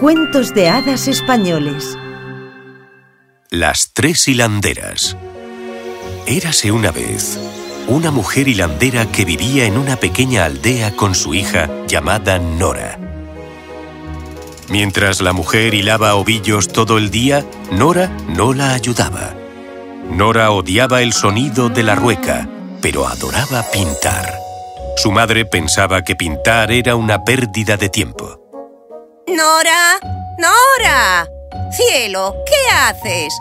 Cuentos de hadas españoles. Las tres hilanderas. Érase una vez una mujer hilandera que vivía en una pequeña aldea con su hija llamada Nora. Mientras la mujer hilaba ovillos todo el día, Nora no la ayudaba. Nora odiaba el sonido de la rueca, pero adoraba pintar. Su madre pensaba que pintar era una pérdida de tiempo. ¡Nora! ¡Nora! Cielo, ¿qué haces?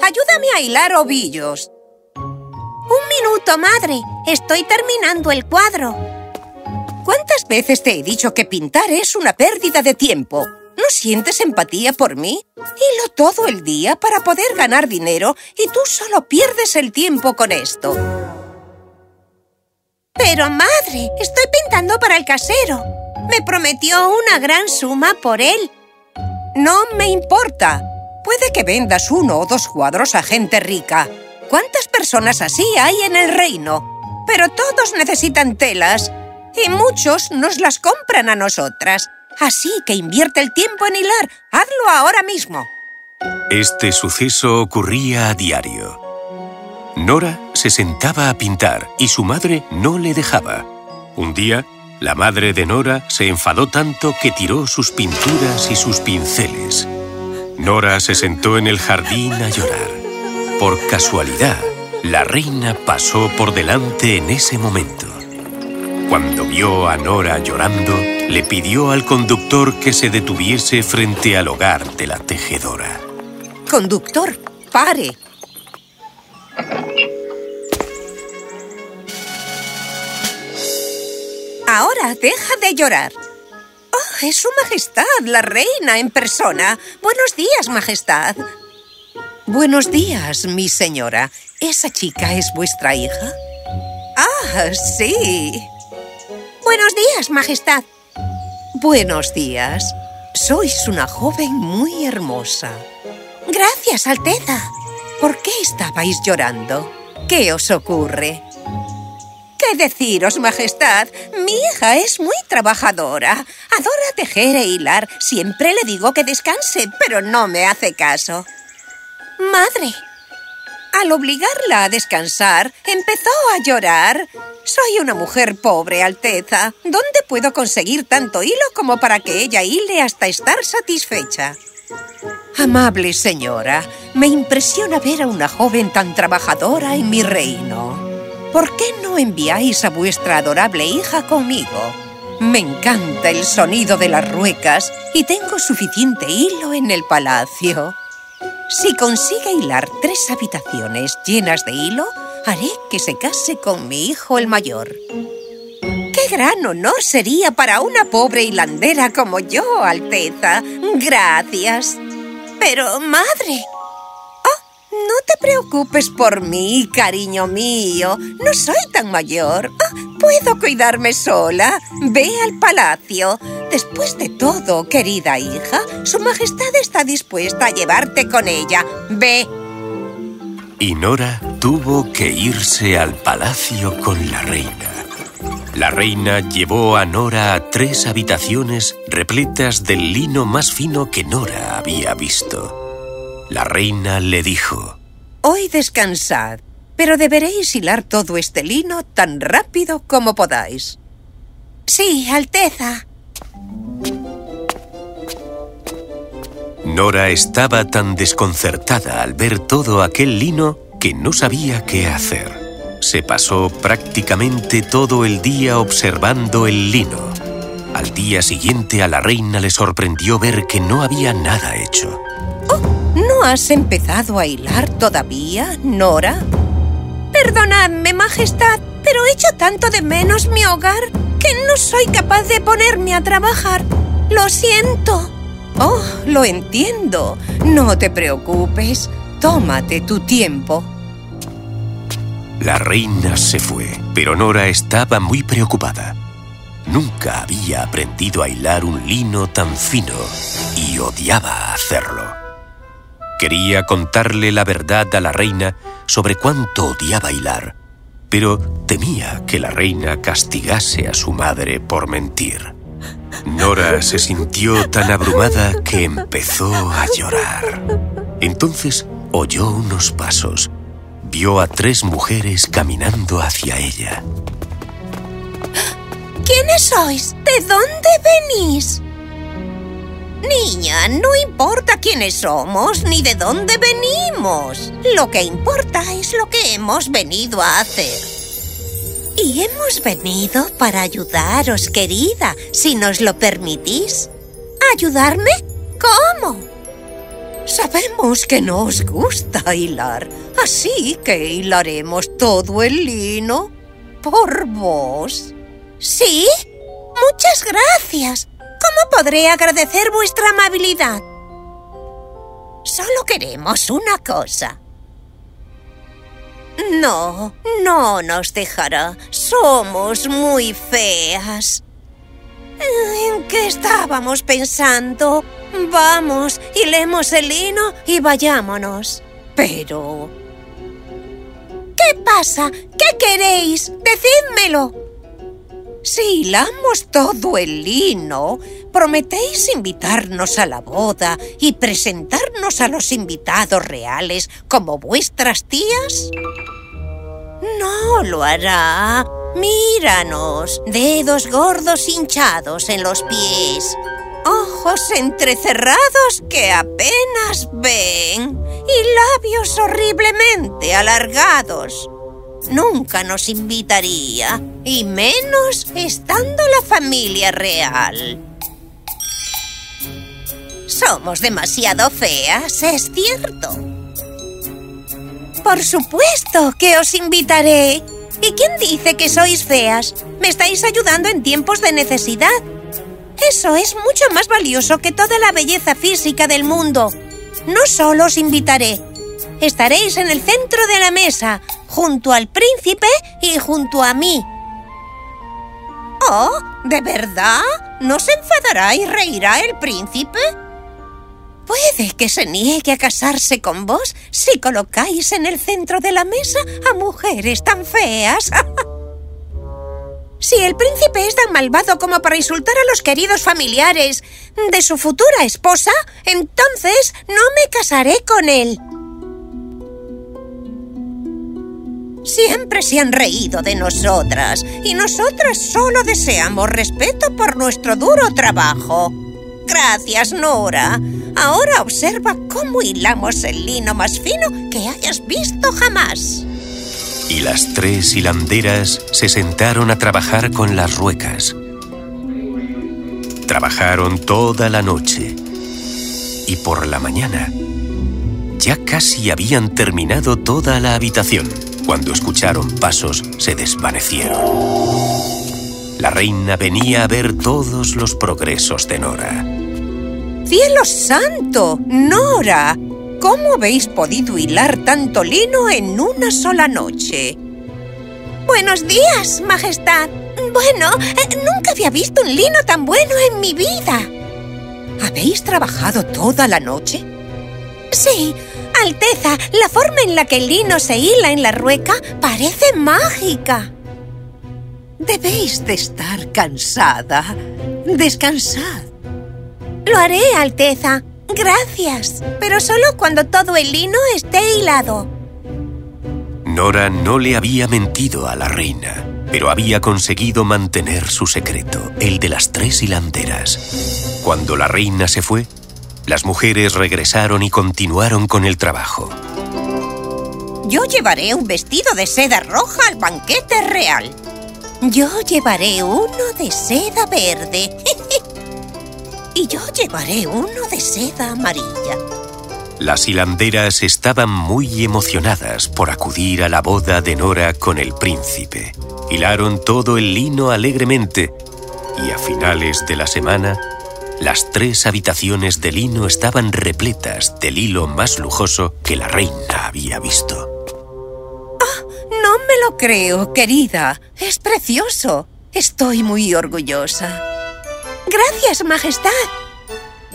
Ayúdame a hilar ovillos. Un minuto, madre. Estoy terminando el cuadro. ¿Cuántas veces te he dicho que pintar es una pérdida de tiempo? ¿No sientes empatía por mí? Hilo todo el día para poder ganar dinero y tú solo pierdes el tiempo con esto. Pero, madre, estoy pintando para el casero. Me prometió una gran suma por él. No me importa. Puede que vendas uno o dos cuadros a gente rica. ¿Cuántas personas así hay en el reino? Pero todos necesitan telas y muchos nos las compran a nosotras. Así que invierte el tiempo en hilar. Hazlo ahora mismo. Este suceso ocurría a diario. Nora se sentaba a pintar y su madre no le dejaba. Un día, la madre de Nora se enfadó tanto que tiró sus pinturas y sus pinceles. Nora se sentó en el jardín a llorar. Por casualidad, la reina pasó por delante en ese momento. Cuando vio a Nora llorando, le pidió al conductor que se detuviese frente al hogar de la tejedora. Conductor, pare. Ahora deja de llorar. Oh, es su majestad, la reina en persona. Buenos días, majestad. Buenos días, mi señora. ¿Esa chica es vuestra hija? Ah, sí. Buenos días, majestad. Buenos días. Sois una joven muy hermosa. Gracias, Alteza. ¿Por qué estabais llorando? ¿Qué os ocurre? ¿Qué deciros, majestad? Mi hija es muy trabajadora. Adora tejer e hilar. Siempre le digo que descanse, pero no me hace caso. Madre. Al obligarla a descansar, empezó a llorar. Soy una mujer pobre, Alteza. ¿Dónde puedo conseguir tanto hilo como para que ella hile hasta estar satisfecha? Amable señora, me impresiona ver a una joven tan trabajadora en mi reino. ¿Por qué no enviáis a vuestra adorable hija conmigo? Me encanta el sonido de las ruecas y tengo suficiente hilo en el palacio. Si consigue hilar tres habitaciones llenas de hilo, haré que se case con mi hijo el mayor. ¡Qué gran honor sería para una pobre hilandera como yo, Alteza! Gracias. Pero, madre... No te preocupes por mí, cariño mío. No soy tan mayor. Oh, puedo cuidarme sola. Ve al palacio. Después de todo, querida hija, su majestad está dispuesta a llevarte con ella. Ve. Y Nora tuvo que irse al palacio con la reina. La reina llevó a Nora a tres habitaciones repletas del lino más fino que Nora había visto. La reina le dijo, Hoy descansad, pero deberéis hilar todo este lino tan rápido como podáis. Sí, Alteza. Nora estaba tan desconcertada al ver todo aquel lino que no sabía qué hacer. Se pasó prácticamente todo el día observando el lino. Al día siguiente a la reina le sorprendió ver que no había nada hecho. Oh, ¿No has empezado a hilar todavía, Nora? Perdonadme, majestad, pero echo tanto de menos mi hogar que no soy capaz de ponerme a trabajar. Lo siento. Oh, lo entiendo. No te preocupes. Tómate tu tiempo. La reina se fue, pero Nora estaba muy preocupada. Nunca había aprendido a hilar un lino tan fino y odiaba hacerlo. Quería contarle la verdad a la reina sobre cuánto odiaba hilar, pero temía que la reina castigase a su madre por mentir. Nora se sintió tan abrumada que empezó a llorar. Entonces oyó unos pasos. Vio a tres mujeres caminando hacia ella. ¿Quiénes sois? ¿De dónde venís? Niña, no importa quiénes somos ni de dónde venimos. Lo que importa es lo que hemos venido a hacer. Y hemos venido para ayudaros, querida, si nos lo permitís. ¿Ayudarme? ¿Cómo? Sabemos que no os gusta hilar, así que hilaremos todo el lino por vos. ¿Sí? Muchas gracias. ¿Cómo podré agradecer vuestra amabilidad? Solo queremos una cosa. No, no nos dejará. Somos muy feas. ¿En qué estábamos pensando? Vamos, hilemos el lino y vayámonos. Pero... ¿Qué pasa? ¿Qué queréis? Decídmelo. Si hilamos todo el lino, ¿prometéis invitarnos a la boda y presentarnos a los invitados reales como vuestras tías? No lo hará. Míranos, dedos gordos hinchados en los pies, ojos entrecerrados que apenas ven y labios horriblemente alargados nunca nos invitaría, y menos estando la familia real. Somos demasiado feas, es cierto. Por supuesto que os invitaré. ¿Y quién dice que sois feas? Me estáis ayudando en tiempos de necesidad. Eso es mucho más valioso que toda la belleza física del mundo. No solo os invitaré, estaréis en el centro de la mesa, junto al príncipe y junto a mí. Oh, ¿de verdad? ¿No se enfadará y reirá el príncipe? Puede que se niegue a casarse con vos si colocáis en el centro de la mesa a mujeres tan feas. si el príncipe es tan malvado como para insultar a los queridos familiares de su futura esposa, entonces no me casaré con él. Siempre se han reído de nosotras y nosotras solo deseamos respeto por nuestro duro trabajo. Gracias, Nora. Ahora observa cómo hilamos el lino más fino que hayas visto jamás. Y las tres hilanderas se sentaron a trabajar con las ruecas. Trabajaron toda la noche. Y por la mañana ya casi habían terminado toda la habitación. Cuando escucharon pasos, se desvanecieron. La reina venía a ver todos los progresos de Nora. ¡Cielo santo! ¡Nora! ¿Cómo habéis podido hilar tanto lino en una sola noche? Buenos días, Majestad. Bueno, eh, nunca había visto un lino tan bueno en mi vida. ¿Habéis trabajado toda la noche? Sí, Alteza, la forma en la que el lino se hila en la rueca parece mágica. Debéis de estar cansada. Descansad. Lo haré, Alteza. Gracias. Pero solo cuando todo el lino esté hilado. Nora no le había mentido a la reina, pero había conseguido mantener su secreto, el de las tres hilanderas. Cuando la reina se fue, las mujeres regresaron y continuaron con el trabajo. Yo llevaré un vestido de seda roja al banquete real. Yo llevaré uno de seda verde. y yo llevaré uno de seda amarilla. Las hilanderas estaban muy emocionadas por acudir a la boda de Nora con el príncipe. Hilaron todo el lino alegremente y a finales de la semana las tres habitaciones de lino estaban repletas del hilo más lujoso que la reina había visto. ¡Ah! no me lo creo, querida. Es precioso. Estoy muy orgullosa. Gracias, Majestad.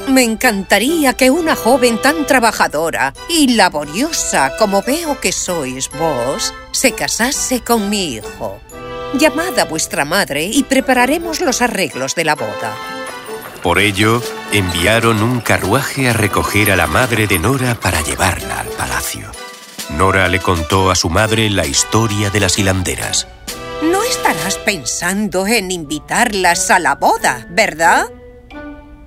Me encantaría que una joven tan trabajadora y laboriosa como veo que sois vos se casase con mi hijo. Llamad a vuestra madre y prepararemos los arreglos de la boda. Por ello, enviaron un carruaje a recoger a la madre de Nora para llevarla al palacio. Nora le contó a su madre la historia de las hilanderas. No estarás pensando en invitarlas a la boda, ¿verdad?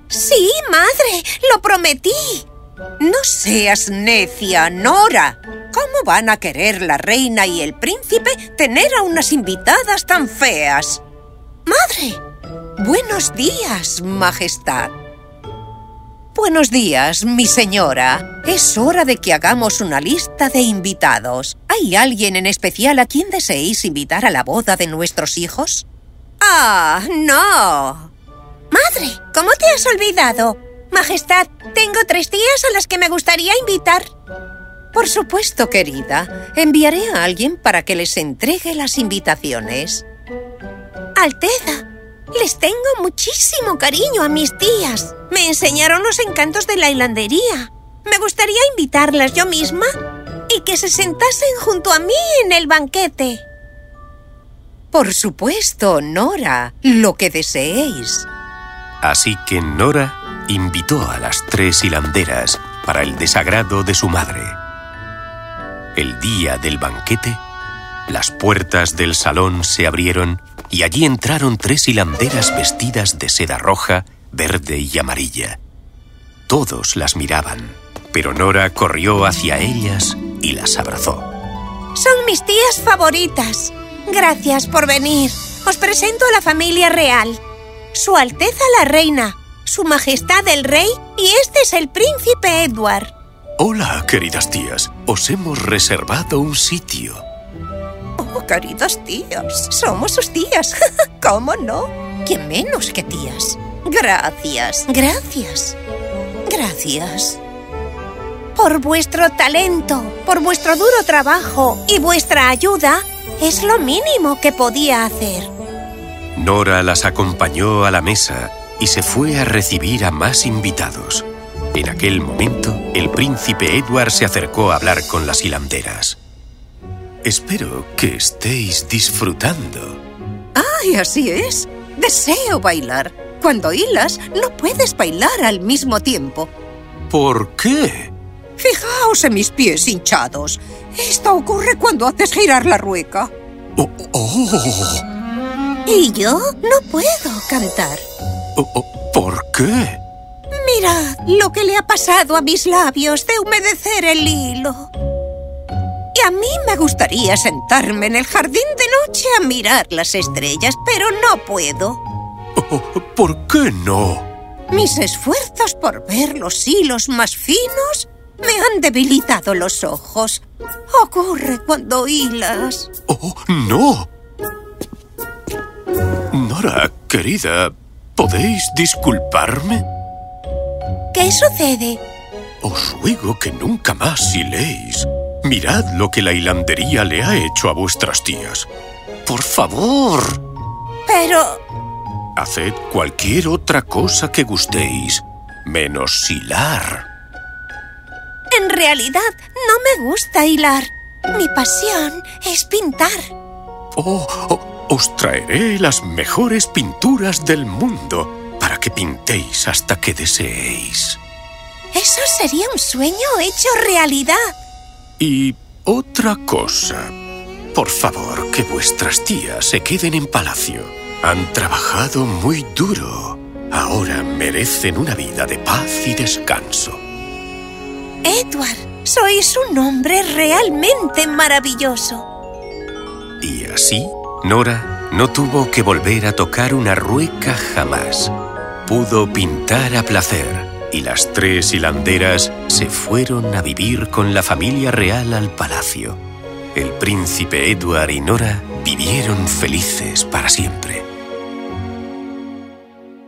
Sí, madre, lo prometí. No seas necia, Nora. ¿Cómo van a querer la reina y el príncipe tener a unas invitadas tan feas? Madre. Buenos días, Majestad. Buenos días, mi señora. Es hora de que hagamos una lista de invitados. ¿Hay alguien en especial a quien deseéis invitar a la boda de nuestros hijos? ¡Ah, no! Madre, ¿cómo te has olvidado? Majestad, tengo tres tías a las que me gustaría invitar. Por supuesto, querida. Enviaré a alguien para que les entregue las invitaciones. Alteza, les tengo muchísimo cariño a mis tías. Me enseñaron los encantos de la hilandería. Me gustaría invitarlas yo misma y que se sentasen junto a mí en el banquete. Por supuesto, Nora, lo que deseéis. Así que Nora invitó a las tres hilanderas para el desagrado de su madre. El día del banquete, las puertas del salón se abrieron y allí entraron tres hilanderas vestidas de seda roja, verde y amarilla. Todos las miraban, pero Nora corrió hacia ellas y las abrazó. Son mis tías favoritas. Gracias por venir. Os presento a la familia real. Su Alteza la Reina, Su Majestad el Rey y este es el Príncipe Edward. Hola, queridas tías. Os hemos reservado un sitio. Queridas tías. Somos sus tías. ¿Cómo no? ¿Qué menos que tías? Gracias. Gracias. Gracias. Por vuestro talento, por vuestro duro trabajo y vuestra ayuda, es lo mínimo que podía hacer. Nora las acompañó a la mesa y se fue a recibir a más invitados. En aquel momento, el príncipe Edward se acercó a hablar con las hilanderas. Espero que estéis disfrutando. ¡Ay, así es! Deseo bailar. Cuando hilas, no puedes bailar al mismo tiempo. ¿Por qué? Fijaos en mis pies hinchados. Esto ocurre cuando haces girar la rueca. Oh, oh. ¿Y yo? No puedo cantar. Oh, oh, ¿Por qué? Mirad lo que le ha pasado a mis labios de humedecer el hilo. A mí me gustaría sentarme en el jardín de noche a mirar las estrellas, pero no puedo. Oh, ¿Por qué no? Mis esfuerzos por ver los hilos más finos me han debilitado los ojos. Ocurre cuando hilas. ¡Oh, no! Nora, querida, ¿podéis disculparme? ¿Qué sucede? Os ruego que nunca más hiléis. Mirad lo que la hilandería le ha hecho a vuestras tías. ¡Por favor! Pero... Haced cualquier otra cosa que gustéis, menos hilar. En realidad, no me gusta hilar. Mi pasión es pintar. Oh, oh, os traeré las mejores pinturas del mundo para que pintéis hasta que deseéis. Eso sería un sueño hecho realidad. Y otra cosa. Por favor, que vuestras tías se queden en palacio. Han trabajado muy duro. Ahora merecen una vida de paz y descanso. Edward, sois un hombre realmente maravilloso. Y así, Nora no tuvo que volver a tocar una rueca jamás. Pudo pintar a placer y las tres hilanderas se fueron a vivir con la familia real al palacio. El príncipe Edward y Nora vivieron felices para siempre.